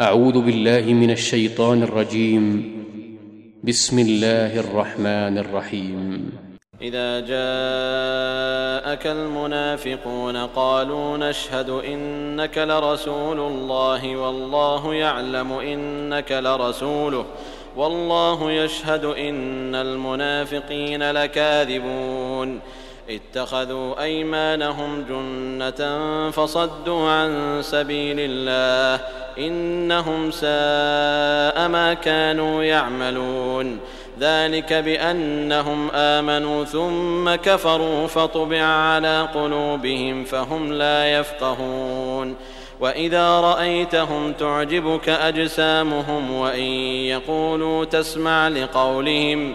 أعوذ بالله من الشيطان الرجيم. بسم الله الرحمن الرحيم. إذا جاءك المنافقون قالوا نشهد إنك لرسول الله والله يعلم إنك لرسوله والله يشهد إن المنافقين لكاذبون. اتخذوا أيمانهم جنة فصدوا عن سبيل الله إنهم ساء ما كانوا يعملون ذلك بأنهم آمنوا ثم كفروا فطبع على قلوبهم فهم لا يفقهون وإذا رأيتهم تعجبك أجسامهم وإن يقولوا تسمع لقولهم